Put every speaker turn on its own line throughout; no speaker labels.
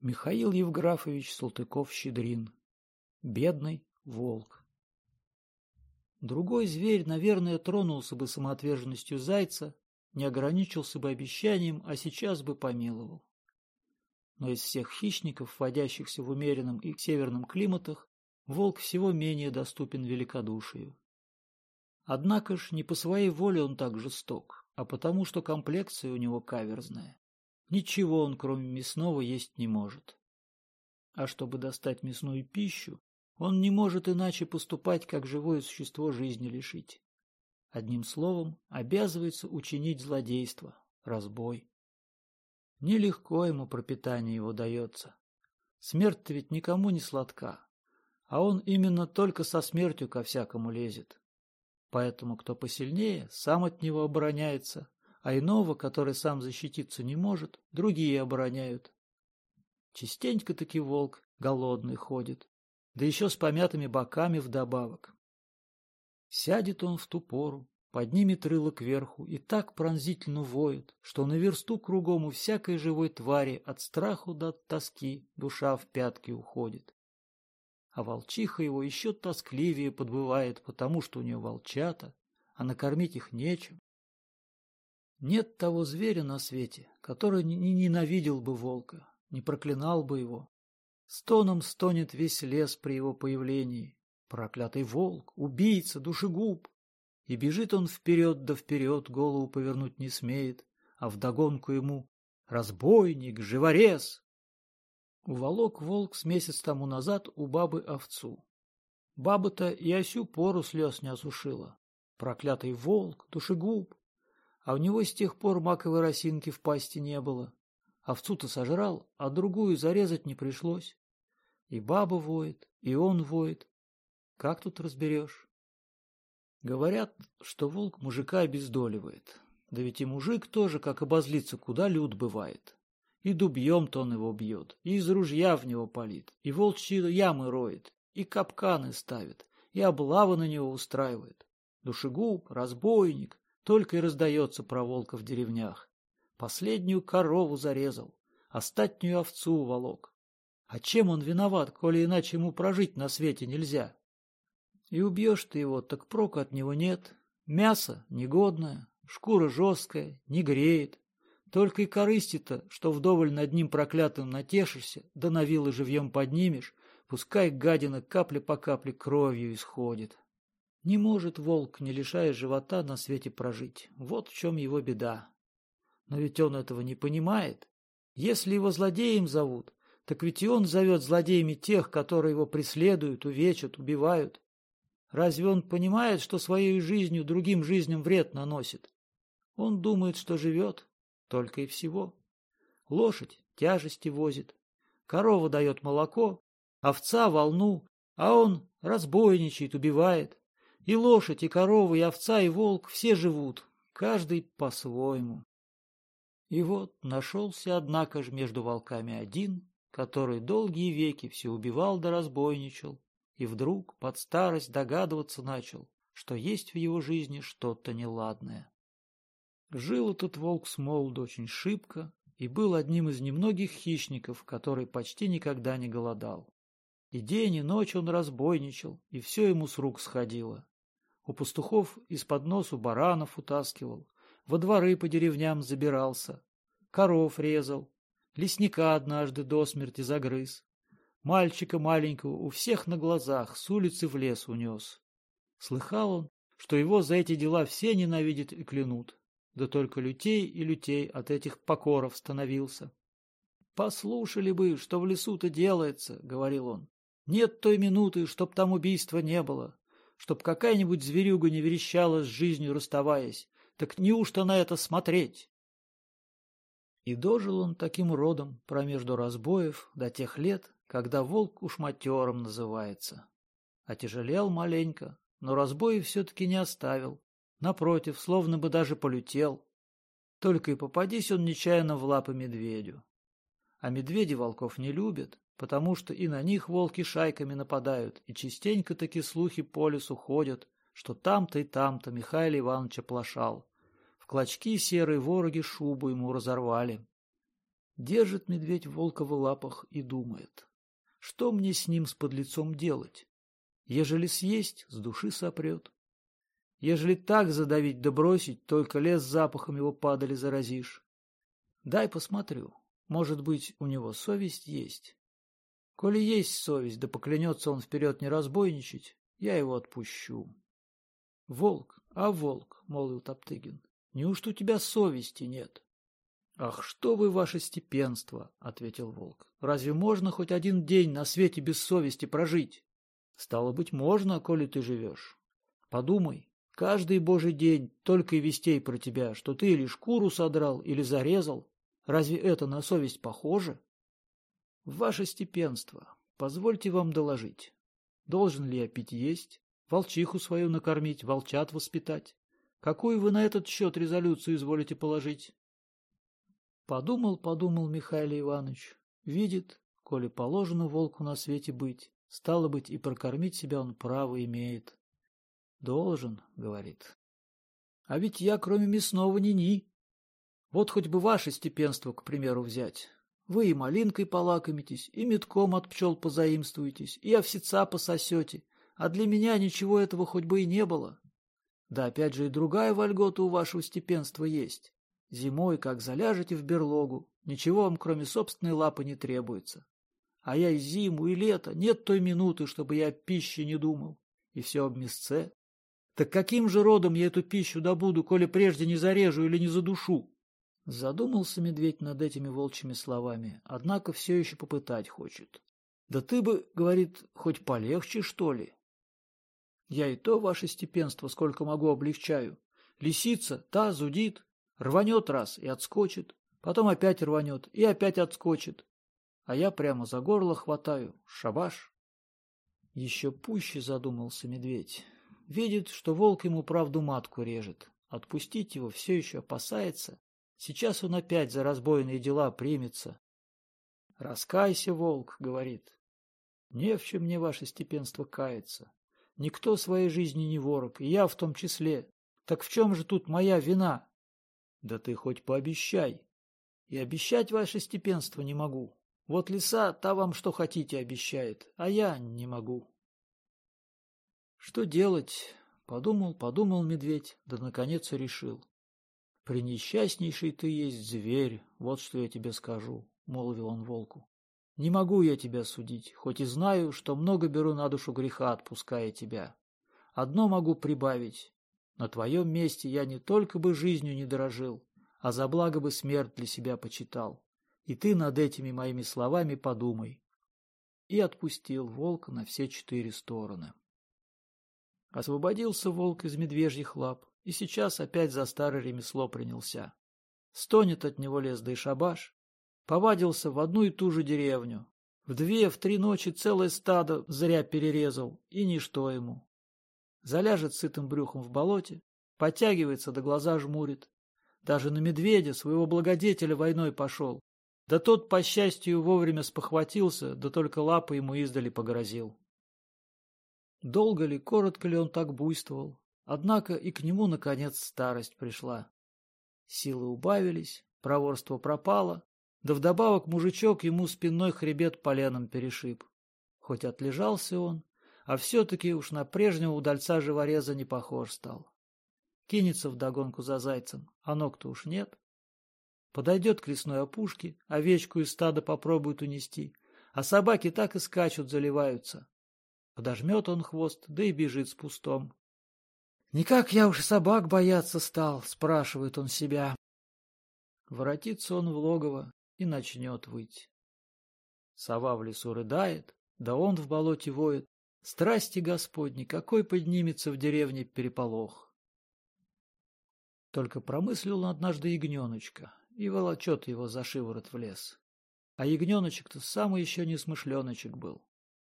Михаил Евграфович Салтыков-Щедрин. Бедный волк. Другой зверь, наверное, тронулся бы самоотверженностью зайца, не ограничился бы обещанием, а сейчас бы помиловал. Но из всех хищников, водящихся в умеренном и северном климатах, волк всего менее доступен великодушию. Однако ж не по своей воле он так жесток, а потому что комплекция у него каверзная. Ничего он, кроме мясного, есть не может. А чтобы достать мясную пищу, он не может иначе поступать, как живое существо жизни лишить. Одним словом, обязывается учинить злодейство, разбой. Нелегко ему пропитание его дается. Смерть ведь никому не сладка, а он именно только со смертью ко всякому лезет. Поэтому кто посильнее, сам от него обороняется, а иного, который сам защититься не может, другие обороняют. Частенько-таки волк голодный ходит, да еще с помятыми боками вдобавок. Сядет он в ту пору, поднимет рыло кверху и так пронзительно воет, что на версту кругом у всякой живой твари от страху до тоски душа в пятки уходит. А волчиха его еще тоскливее подбывает, потому что у нее волчата, а накормить их нечем. Нет того зверя на свете, который не ненавидел бы волка, не проклинал бы его. Стоном стонет весь лес при его появлении. Проклятый волк, убийца, душегуб. И бежит он вперед да вперед, голову повернуть не смеет, а вдогонку ему «Разбойник, живорез!» Уволок волк с месяц тому назад у бабы овцу. Баба-то и осю пору слез не осушила. Проклятый волк, душегуб. А у него с тех пор маковой росинки в пасти не было. Овцу-то сожрал, а другую зарезать не пришлось. И баба воет, и он воет. Как тут разберешь? Говорят, что волк мужика обездоливает. Да ведь и мужик тоже, как обозлится, куда люд бывает. И дубьем-то он его бьет, и из ружья в него палит, и волчьи ямы роет, и капканы ставит, и облавы на него устраивает. Душегуб, разбойник, только и раздается про волка в деревнях. Последнюю корову зарезал, остатнюю овцу уволок. А чем он виноват, коли иначе ему прожить на свете нельзя? И убьешь ты его, так прока от него нет. Мясо негодное, шкура жесткая, не греет. Только и корысти-то, что вдоволь над ним проклятым натешишься, да на вилы живьем поднимешь, пускай гадина капля по капле кровью исходит. Не может волк, не лишая живота, на свете прожить. Вот в чем его беда. Но ведь он этого не понимает. Если его злодеем зовут, так ведь и он зовет злодеями тех, которые его преследуют, увечат, убивают. Разве он понимает, что своей жизнью другим жизням вред наносит? Он думает, что живет, только и всего. Лошадь тяжести возит, корова дает молоко, овца волну, а он разбойничает, убивает. И лошадь, и корова, и овца, и волк все живут, каждый по-своему. И вот нашелся, однако же, между волками один, который долгие веки все убивал да разбойничал, и вдруг под старость догадываться начал, что есть в его жизни что-то неладное. Жил этот волк с молоду очень шибко и был одним из немногих хищников, который почти никогда не голодал. И день, и ночь он разбойничал, и все ему с рук сходило. У пастухов из-под носу баранов утаскивал, во дворы по деревням забирался, коров резал, лесника однажды до смерти загрыз, Мальчика маленького у всех на глазах с улицы в лес унес. Слыхал он, что его за эти дела все ненавидят и клянут. Да только лютей и лютей от этих покоров становился. «Послушали бы, что в лесу-то делается», — говорил он. «Нет той минуты, чтоб там убийства не было, чтоб какая-нибудь зверюга не верещала с жизнью расставаясь. Так неужто на это смотреть?» И дожил он таким родом промежду разбоев до тех лет, когда волк уж матером называется. Отяжелел маленько, но разбои все-таки не оставил. Напротив, словно бы даже полютел. Только и попадись он нечаянно в лапы медведю. А медведи волков не любят, потому что и на них волки шайками нападают, и частенько такие слухи по лесу ходят, что там-то и там-то Михаил Иванович оплошал. В клочки серые вороги шубу ему разорвали. Держит медведь волка в лапах и думает. Что мне с ним с подлецом делать? Ежели съесть, с души сопрет. Ежели так задавить да бросить, только лес запахом его падали заразишь. Дай посмотрю. Может быть, у него совесть есть. Коли есть совесть, да поклянется он вперед не разбойничать, я его отпущу. — Волк, а волк, — молвил Топтыгин, — неужто у тебя совести нет? — Ах, что вы, ваше степенство, — ответил волк. — Разве можно хоть один день на свете без совести прожить? Стало быть, можно, коли ты живешь. Подумай, каждый божий день только и вестей про тебя, что ты или шкуру содрал, или зарезал. Разве это на совесть похоже? Ваше степенство, позвольте вам доложить. Должен ли я пить есть, волчиху свою накормить, волчат воспитать? Какую вы на этот счет резолюцию изволите положить? Подумал, подумал Михаил Иванович. Видит, коли положено волку на свете быть, Стало быть, и прокормить себя он право имеет. Должен, говорит. А ведь я, кроме мясного, ни-ни. Вот хоть бы ваше степенство, к примеру, взять. Вы и малинкой полакомитесь, и метком от пчел позаимствуетесь, и овсеца пососете, а для меня ничего этого хоть бы и не было. Да опять же и другая вольгота у вашего степенства есть. Зимой, как заляжете в берлогу, ничего вам кроме собственной лапы не требуется. А я и зиму, и лето, нет той минуты, чтобы я о пище не думал. И все об мясце. Так каким же родом я эту пищу добуду, коли прежде не зарежу или не задушу? Задумался медведь над этими волчьими словами, однако все еще попытать хочет. Да ты бы, говорит, хоть полегче, что ли? Я и то ваше степенство сколько могу облегчаю. Лисица, та зудит, рванет раз и отскочит, потом опять рванет и опять отскочит а я прямо за горло хватаю. Шабаш. Еще пуще задумался медведь. Видит, что волк ему правду матку режет. Отпустить его все еще опасается. Сейчас он опять за разбойные дела примется. «Раскайся, волк», — говорит. «Не в чем мне ваше степенство каяться. Никто своей жизни не ворог, и я в том числе. Так в чем же тут моя вина?» «Да ты хоть пообещай». «И обещать ваше степенство не могу. Вот лиса, та вам что хотите обещает, а я не могу. Что делать? Подумал, подумал медведь, да наконец решил. Пренесчастнейший ты есть зверь, вот что я тебе скажу, молвил он волку. Не могу я тебя судить, хоть и знаю, что много беру на душу греха, отпуская тебя. Одно могу прибавить. На твоем месте я не только бы жизнью не дорожил, а за благо бы смерть для себя почитал. И ты над этими моими словами подумай. И отпустил волка на все четыре стороны. Освободился волк из медвежьих лап, и сейчас опять за старое ремесло принялся. Стонет от него лес да и шабаш. Повадился в одну и ту же деревню. В две, в три ночи целое стадо зря перерезал, и ничто ему. Заляжет сытым брюхом в болоте, подтягивается, до глаза жмурит. Даже на медведя, своего благодетеля, войной пошел. Да тот, по счастью, вовремя спохватился, да только лапы ему издали погрозил. Долго ли, коротко ли он так буйствовал, однако и к нему, наконец, старость пришла. Силы убавились, проворство пропало, да вдобавок мужичок ему спинной хребет поленом перешиб. Хоть отлежался он, а все-таки уж на прежнего удальца живореза не похож стал. Кинется вдогонку за зайцем, а ног-то уж нет. Подойдет к лесной опушке, овечку из стада попробует унести, а собаки так и скачут, заливаются. Подожмет он хвост, да и бежит с пустом. «Никак я уж собак бояться стал», — спрашивает он себя. Воротится он в логово и начнет выть. Сова в лесу рыдает, да он в болоте воет. Страсти Господни, какой поднимется в деревне переполох. Только промыслил он однажды ягненочка, и волочет его за шиворот в лес. А ягненочек-то самый еще не смышленочек был.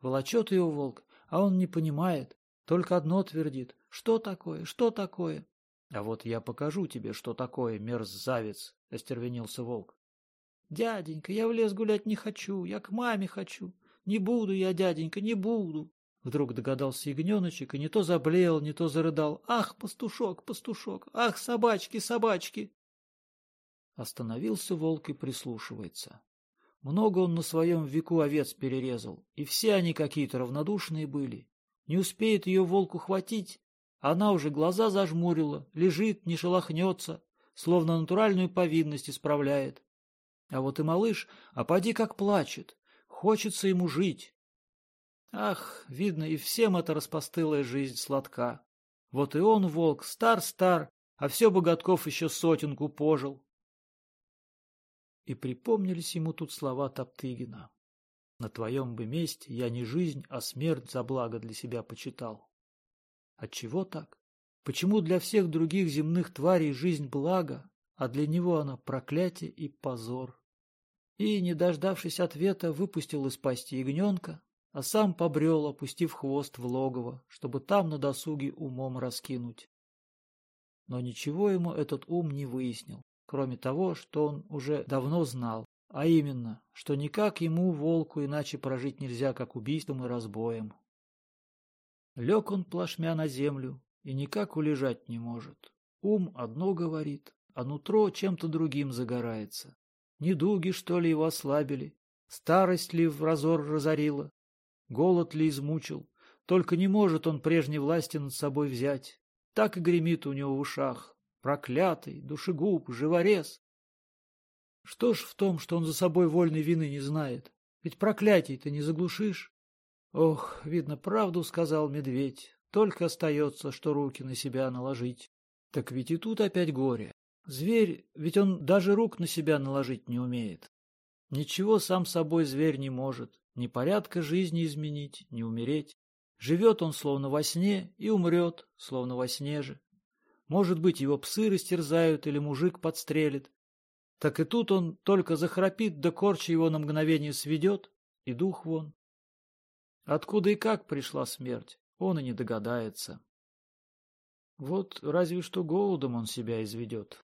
Волочет его волк, а он не понимает, только одно твердит. Что такое? Что такое? А вот я покажу тебе, что такое, мерзавец, — остервенился волк. Дяденька, я в лес гулять не хочу, я к маме хочу. Не буду я, дяденька, не буду. Вдруг догадался ягненочек и не то заблеял, не то зарыдал. Ах, пастушок, пастушок, ах, собачки, собачки. Остановился волк и прислушивается. Много он на своем веку овец перерезал, и все они какие-то равнодушные были. Не успеет ее волку хватить, она уже глаза зажмурила, лежит, не шелохнется, словно натуральную повинность исправляет. А вот и малыш, а поди как плачет, хочется ему жить. Ах, видно, и всем эта распостылая жизнь сладка. Вот и он, волк, стар-стар, а все бы годков еще сотенку пожил. И припомнились ему тут слова Топтыгина. На твоем бы месте я не жизнь, а смерть за благо для себя почитал. Отчего так? Почему для всех других земных тварей жизнь благо, а для него она проклятие и позор? И, не дождавшись ответа, выпустил из пасти ягненка, а сам побрел, опустив хвост в логово, чтобы там на досуге умом раскинуть. Но ничего ему этот ум не выяснил, кроме того, что он уже давно знал, а именно, что никак ему, волку, иначе прожить нельзя, как убийством и разбоем. Лег он плашмя на землю и никак улежать не может. Ум одно говорит, а нутро чем-то другим загорается. Недуги, что ли, его ослабили? Старость ли в разор разорила? Голод ли измучил? Только не может он прежней власти над собой взять. Так и гремит у него в ушах. Проклятый, душегуб, живорез. Что ж в том, что он за собой вольной вины не знает? Ведь проклятий-то не заглушишь. Ох, видно, правду сказал медведь. Только остается, что руки на себя наложить. Так ведь и тут опять горе. Зверь, ведь он даже рук на себя наложить не умеет. Ничего сам собой зверь не может. Ни порядка жизни изменить, ни умереть. Живет он словно во сне и умрет, словно во сне же. Может быть, его псы растерзают или мужик подстрелит. Так и тут он только захрапит, да корча его на мгновение сведет, и дух вон. Откуда и как пришла смерть, он и не догадается. Вот разве что голодом он себя изведет.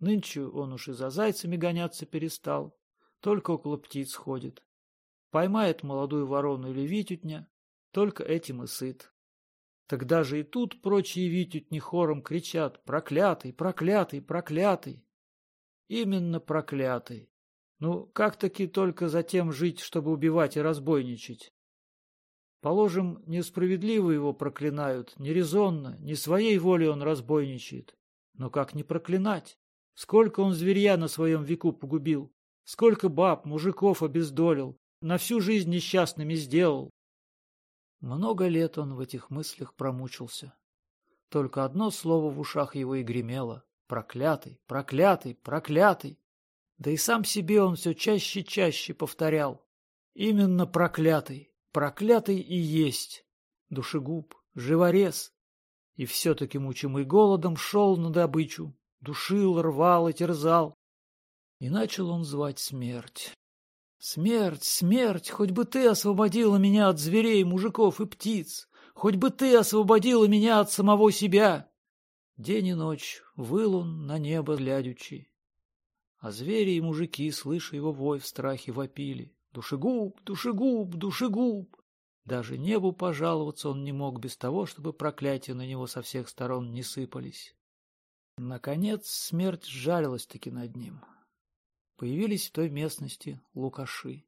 Нынче он уж и за зайцами гоняться перестал, только около птиц ходит. Поймает молодую ворону или витютня, только этим и сыт. Тогда же и тут прочие витютни хором кричат «Проклятый! Проклятый! Проклятый!» Именно проклятый. Ну, как-таки только затем жить, чтобы убивать и разбойничать? Положим, несправедливо его проклинают, нерезонно, не своей волей он разбойничает. Но как не проклинать? Сколько он зверья на своем веку погубил, сколько баб, мужиков обездолил, на всю жизнь несчастными сделал. Много лет он в этих мыслях промучился. Только одно слово в ушах его и гремело. Проклятый, проклятый, проклятый. Да и сам себе он все чаще и чаще повторял. Именно проклятый, проклятый и есть. Душегуб, живорез. И все-таки, мучимый голодом, шел на добычу. Душил, рвал и терзал. И начал он звать смерть. Смерть, смерть, хоть бы ты освободила меня от зверей, мужиков и птиц, хоть бы ты освободила меня от самого себя. День и ночь выл он на небо глядячи. А звери и мужики, слыша его вой, в страхе вопили. Душегуб, душегуб, душегуб! Даже небу пожаловаться он не мог без того, чтобы проклятия на него со всех сторон не сыпались. Наконец смерть сжалилась-таки над ним появились в той местности лукаши.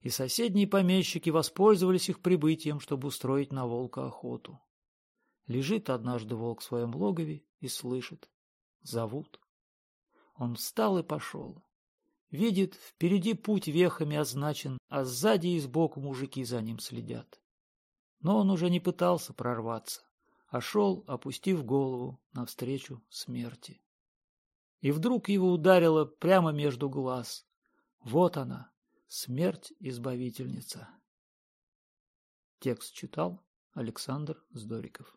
И соседние помещики воспользовались их прибытием, чтобы устроить на волка охоту. Лежит однажды волк в своем логове и слышит. Зовут. Он встал и пошел. Видит, впереди путь вехами означен, а сзади и сбоку мужики за ним следят. Но он уже не пытался прорваться, а шел, опустив голову навстречу смерти и вдруг его ударило прямо между глаз. Вот она, смерть-избавительница. Текст читал Александр Здориков.